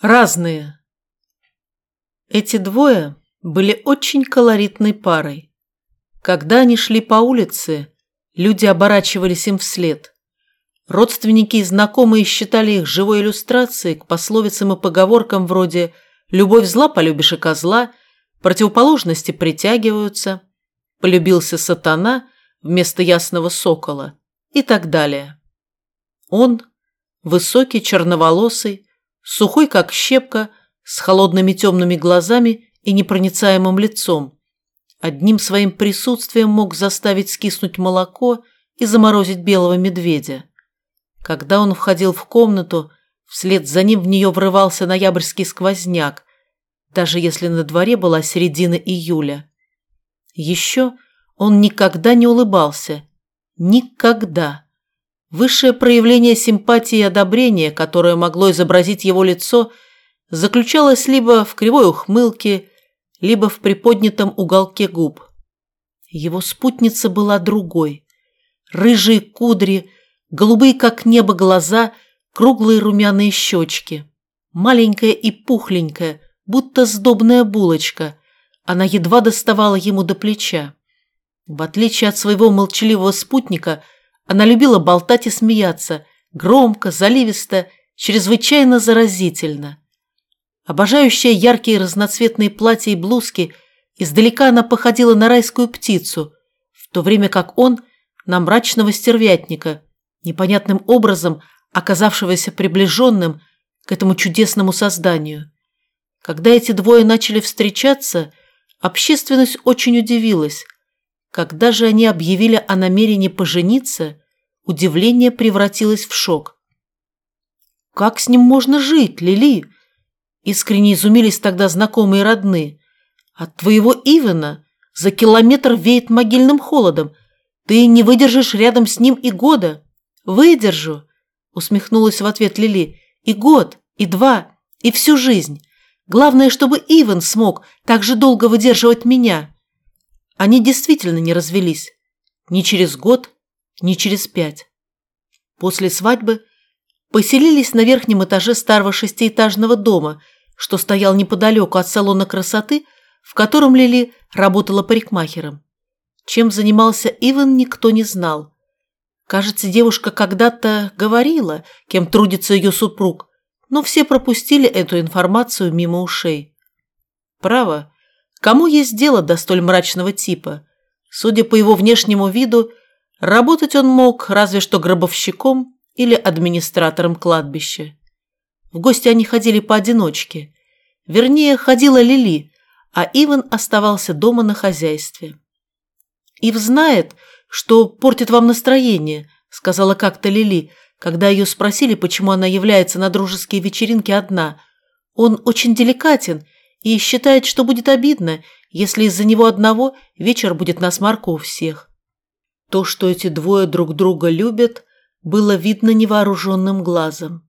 Разные. Эти двое были очень колоритной парой. Когда они шли по улице, люди оборачивались им вслед. Родственники и знакомые считали их живой иллюстрацией к пословицам и поговоркам вроде «любовь зла, полюбишь и козла», «противоположности притягиваются», «полюбился сатана вместо ясного сокола» и так далее. Он, высокий, черноволосый, сухой как щепка, с холодными темными глазами и непроницаемым лицом. Одним своим присутствием мог заставить скиснуть молоко и заморозить белого медведя. Когда он входил в комнату, вслед за ним в нее врывался ноябрьский сквозняк, даже если на дворе была середина июля. Еще он никогда не улыбался. Никогда. Высшее проявление симпатии и одобрения, которое могло изобразить его лицо, заключалось либо в кривой ухмылке, либо в приподнятом уголке губ. Его спутница была другой. Рыжие кудри, голубые как небо глаза, круглые румяные щечки. Маленькая и пухленькая, будто сдобная булочка. Она едва доставала ему до плеча. В отличие от своего молчаливого спутника – она любила болтать и смеяться, громко, заливисто, чрезвычайно заразительно. Обожающая яркие разноцветные платья и блузки, издалека она походила на райскую птицу, в то время как он – на мрачного стервятника, непонятным образом оказавшегося приближенным к этому чудесному созданию. Когда эти двое начали встречаться, общественность очень удивилась. Когда же они объявили о намерении пожениться, Удивление превратилось в шок. «Как с ним можно жить, Лили?» Искренне изумились тогда знакомые родные. «От твоего Ивана за километр веет могильным холодом. Ты не выдержишь рядом с ним и года». «Выдержу», — усмехнулась в ответ Лили. «И год, и два, и всю жизнь. Главное, чтобы Иван смог так же долго выдерживать меня». Они действительно не развелись. Ни через год, ни через пять. После свадьбы поселились на верхнем этаже старого шестиэтажного дома, что стоял неподалеку от салона красоты, в котором Лили работала парикмахером. Чем занимался Иван, никто не знал. Кажется, девушка когда-то говорила, кем трудится ее супруг, но все пропустили эту информацию мимо ушей. Право, кому есть дело до столь мрачного типа? Судя по его внешнему виду, Работать он мог разве что гробовщиком или администратором кладбища. В гости они ходили поодиночке. Вернее, ходила Лили, а Иван оставался дома на хозяйстве. «Ив знает, что портит вам настроение», — сказала как-то Лили, когда ее спросили, почему она является на дружеские вечеринки одна. «Он очень деликатен и считает, что будет обидно, если из-за него одного вечер будет на смарку у всех». То, что эти двое друг друга любят, было видно невооруженным глазом.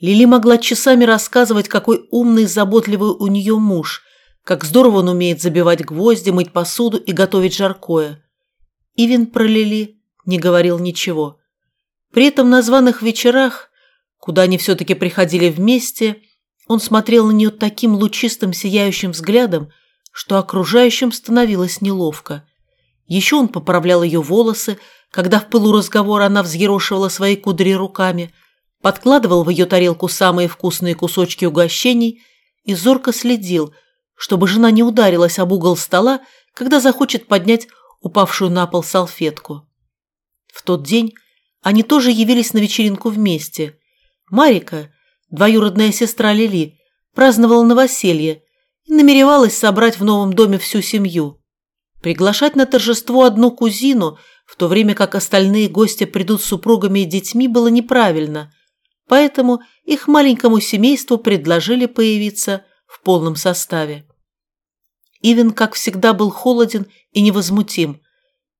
Лили могла часами рассказывать, какой умный и заботливый у нее муж, как здорово он умеет забивать гвозди, мыть посуду и готовить жаркое. Ивин про Лили не говорил ничего. При этом на званых вечерах, куда они все-таки приходили вместе, он смотрел на нее таким лучистым сияющим взглядом, что окружающим становилось неловко – еще он поправлял ее волосы, когда в пылу разговора она взъерошивала свои кудри руками, подкладывал в ее тарелку самые вкусные кусочки угощений и зорко следил, чтобы жена не ударилась об угол стола, когда захочет поднять упавшую на пол салфетку. В тот день они тоже явились на вечеринку вместе. Марика, двоюродная сестра Лили, праздновала новоселье и намеревалась собрать в новом доме всю семью – Приглашать на торжество одну кузину, в то время как остальные гости придут с супругами и детьми, было неправильно, поэтому их маленькому семейству предложили появиться в полном составе. Ивен, как всегда, был холоден и невозмутим.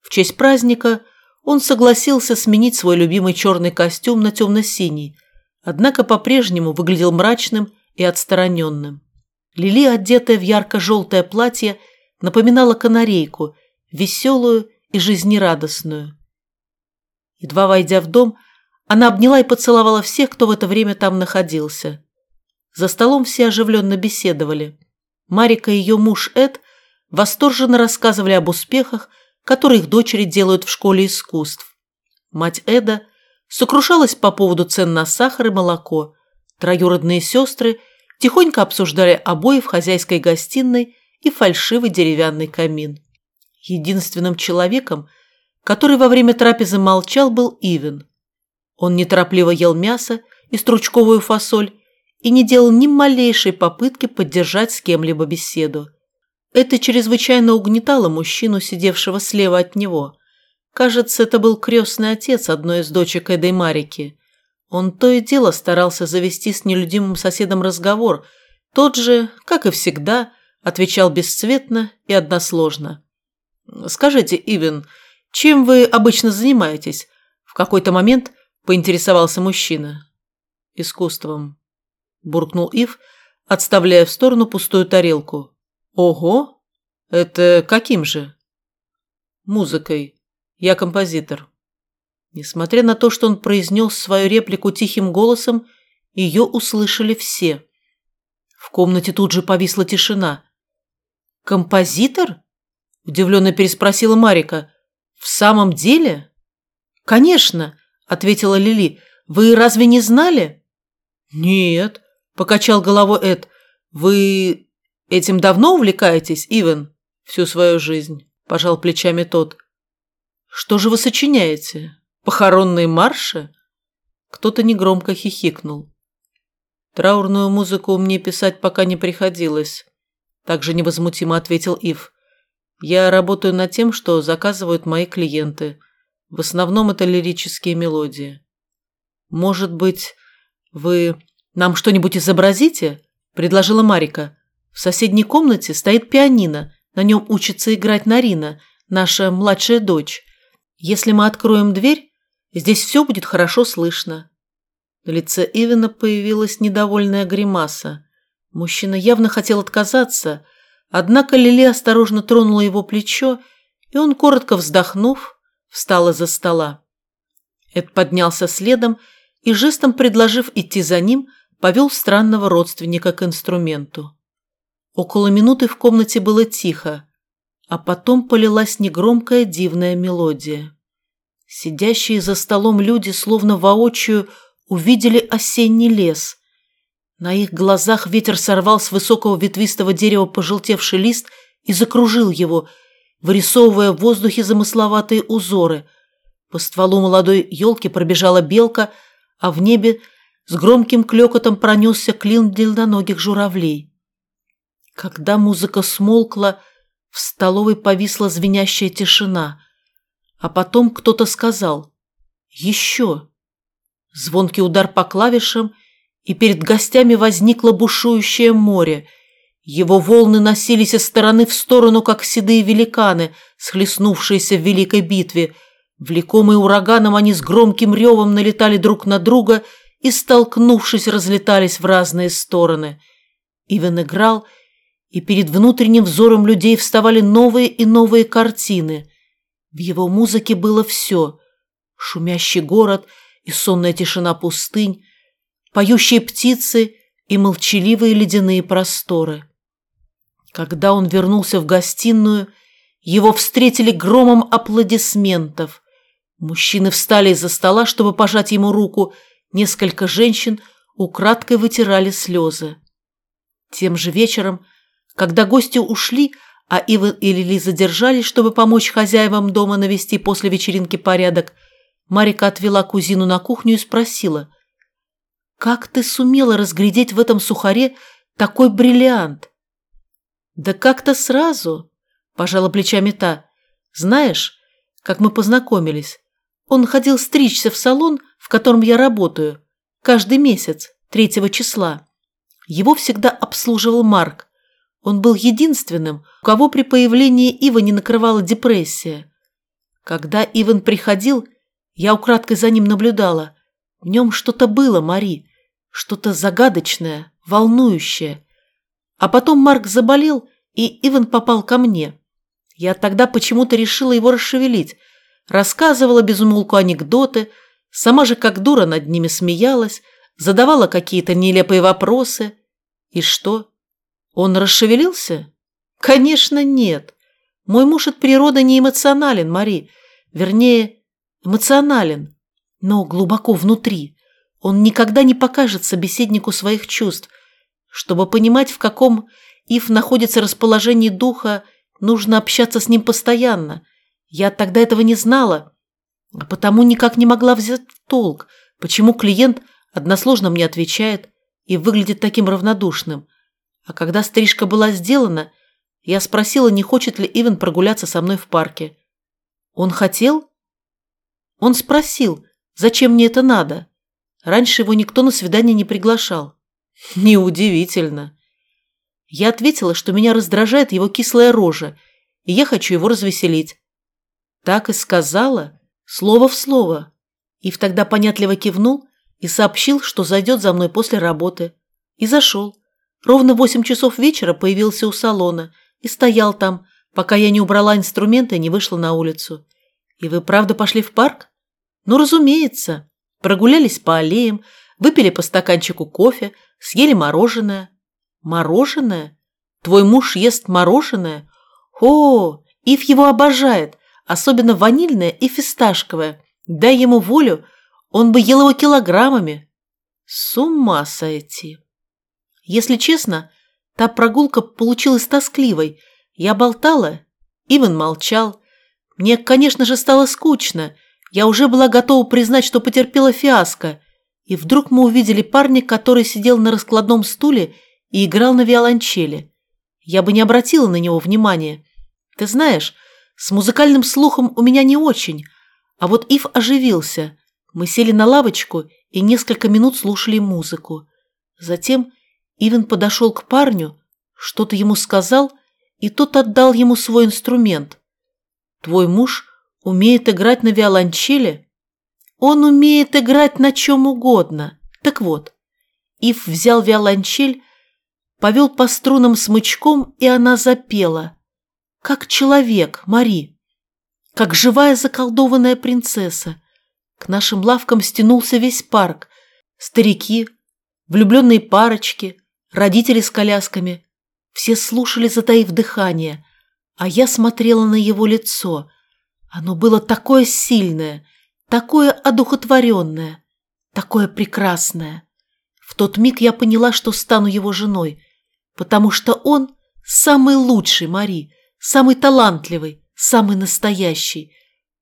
В честь праздника он согласился сменить свой любимый черный костюм на темно-синий, однако по-прежнему выглядел мрачным и отстраненным. Лили, одетая в ярко-желтое платье, напоминала канарейку, веселую и жизнерадостную. Едва войдя в дом, она обняла и поцеловала всех, кто в это время там находился. За столом все оживленно беседовали. Марика и ее муж Эд восторженно рассказывали об успехах, которые их дочери делают в школе искусств. Мать Эда сокрушалась по поводу цен на сахар и молоко. Троюродные сестры тихонько обсуждали обои в хозяйской гостиной и фальшивый деревянный камин. Единственным человеком, который во время трапезы молчал, был Ивен. Он неторопливо ел мясо и стручковую фасоль и не делал ни малейшей попытки поддержать с кем-либо беседу. Это чрезвычайно угнетало мужчину, сидевшего слева от него. Кажется, это был крестный отец одной из дочек этой Марики. Он то и дело старался завести с нелюдимым соседом разговор. Тот же, как и всегда, отвечал бесцветно и односложно. «Скажите, Ивен, чем вы обычно занимаетесь?» В какой-то момент поинтересовался мужчина. «Искусством», – буркнул Ив, отставляя в сторону пустую тарелку. «Ого! Это каким же?» «Музыкой. Я композитор». Несмотря на то, что он произнес свою реплику тихим голосом, ее услышали все. В комнате тут же повисла тишина. «Композитор?» – удивленно переспросила Марика. «В самом деле?» «Конечно», – ответила Лили. «Вы разве не знали?» «Нет», – покачал головой Эд. «Вы этим давно увлекаетесь, Ивен?» «Всю свою жизнь», – пожал плечами тот. «Что же вы сочиняете? Похоронные марши?» Кто-то негромко хихикнул. «Траурную музыку мне писать пока не приходилось», – также невозмутимо ответил Ив. «Я работаю над тем, что заказывают мои клиенты. В основном это лирические мелодии». «Может быть, вы нам что-нибудь изобразите?» – предложила Марика. «В соседней комнате стоит пианино, на нем учится играть Нарина, наша младшая дочь. Если мы откроем дверь, здесь все будет хорошо слышно». На лице Ивена появилась недовольная гримаса. Мужчина явно хотел отказаться, однако Лили осторожно тронула его плечо, и он, коротко вздохнув, встал из-за стола. Эд поднялся следом и, жестом предложив идти за ним, повел странного родственника к инструменту. Около минуты в комнате было тихо, а потом полилась негромкая дивная мелодия. Сидящие за столом люди словно воочию увидели осенний лес, на их глазах ветер сорвал с высокого ветвистого дерева пожелтевший лист и закружил его, вырисовывая в воздухе замысловатые узоры. По стволу молодой елки пробежала белка, а в небе с громким клекотом пронесся клин длинноногих журавлей. Когда музыка смолкла, в столовой повисла звенящая тишина, а потом кто-то сказал «Еще». Звонкий удар по клавишам — и перед гостями возникло бушующее море. Его волны носились из стороны в сторону, как седые великаны, схлестнувшиеся в великой битве. Влекомые ураганом, они с громким ревом налетали друг на друга и, столкнувшись, разлетались в разные стороны. Ивен играл, и перед внутренним взором людей вставали новые и новые картины. В его музыке было все — шумящий город и сонная тишина пустынь, поющие птицы и молчаливые ледяные просторы. Когда он вернулся в гостиную, его встретили громом аплодисментов. Мужчины встали из-за стола, чтобы пожать ему руку. Несколько женщин украдкой вытирали слезы. Тем же вечером, когда гости ушли, а Ива и Лили задержались, чтобы помочь хозяевам дома навести после вечеринки порядок, Марика отвела кузину на кухню и спросила – как ты сумела разглядеть в этом сухаре такой бриллиант? Да как-то сразу, пожала плечами та. Знаешь, как мы познакомились. Он ходил стричься в салон, в котором я работаю, каждый месяц, третьего числа. Его всегда обслуживал Марк. Он был единственным, у кого при появлении Ива не накрывала депрессия. Когда Иван приходил, я украдкой за ним наблюдала. В нем что-то было, Мари. Что-то загадочное, волнующее. А потом Марк заболел, и Иван попал ко мне. Я тогда почему-то решила его расшевелить. Рассказывала безумолку анекдоты, сама же как дура над ними смеялась, задавала какие-то нелепые вопросы И что? Он расшевелился? Конечно, нет. Мой муж от природы не эмоционален, Мари. Вернее, эмоционален, но глубоко внутри. Он никогда не покажет собеседнику своих чувств. Чтобы понимать, в каком Ив находится расположении духа, нужно общаться с ним постоянно. Я тогда этого не знала, а потому никак не могла взять в толк, почему клиент односложно мне отвечает и выглядит таким равнодушным. А когда стрижка была сделана, я спросила, не хочет ли Иван прогуляться со мной в парке. Он хотел? Он спросил, зачем мне это надо. Раньше его никто на свидание не приглашал. Неудивительно. Я ответила, что меня раздражает его кислая рожа, и я хочу его развеселить. Так и сказала, слово в слово. Ив тогда понятливо кивнул и сообщил, что зайдет за мной после работы. И зашел. Ровно в восемь часов вечера появился у салона и стоял там, пока я не убрала инструменты и не вышла на улицу. И вы правда пошли в парк? Ну, разумеется. Прогулялись по аллеям, выпили по стаканчику кофе, съели мороженое. Мороженое? Твой муж ест мороженое? О, Ив его обожает, особенно ванильное и фисташковое. Дай ему волю, он бы ел его килограммами. С ума сойти. Если честно, та прогулка получилась тоскливой. Я болтала, Иван молчал. Мне, конечно же, стало скучно. Я уже была готова признать, что потерпела фиаско. И вдруг мы увидели парня, который сидел на раскладном стуле и играл на виолончели. Я бы не обратила на него внимания. Ты знаешь, с музыкальным слухом у меня не очень. А вот Ив оживился. Мы сели на лавочку и несколько минут слушали музыку. Затем Иван подошел к парню, что-то ему сказал, и тот отдал ему свой инструмент. Твой муж умеет играть на виолончели? Он умеет играть на чем угодно. Так вот, Ив взял виолончель, повел по струнам смычком, и она запела. Как человек, Мари. Как живая заколдованная принцесса. К нашим лавкам стянулся весь парк. Старики, влюбленные парочки, родители с колясками. Все слушали, затаив дыхание, а я смотрела на его лицо. Оно было такое сильное, такое одухотворенное, такое прекрасное. В тот миг я поняла, что стану его женой, потому что он самый лучший, Мари, самый талантливый, самый настоящий.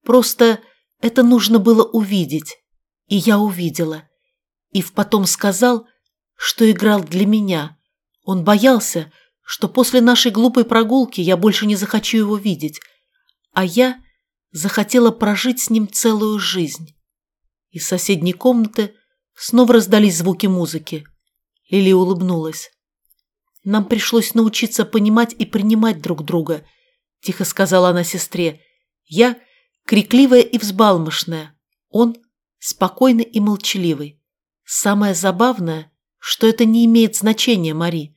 Просто это нужно было увидеть, и я увидела. Ив потом сказал, что играл для меня. Он боялся, что после нашей глупой прогулки я больше не захочу его видеть, а я захотела прожить с ним целую жизнь. Из соседней комнаты снова раздались звуки музыки. Лили улыбнулась. «Нам пришлось научиться понимать и принимать друг друга», – тихо сказала она сестре. «Я крикливая и взбалмошная, он спокойный и молчаливый. Самое забавное, что это не имеет значения, Мари.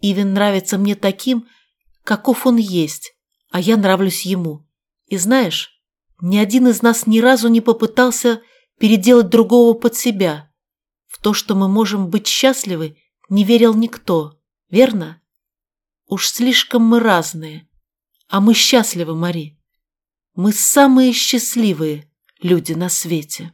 Ивен нравится мне таким, каков он есть, а я нравлюсь ему. И знаешь, ни один из нас ни разу не попытался переделать другого под себя. В то, что мы можем быть счастливы, не верил никто, верно? Уж слишком мы разные. А мы счастливы, Мари. Мы самые счастливые люди на свете.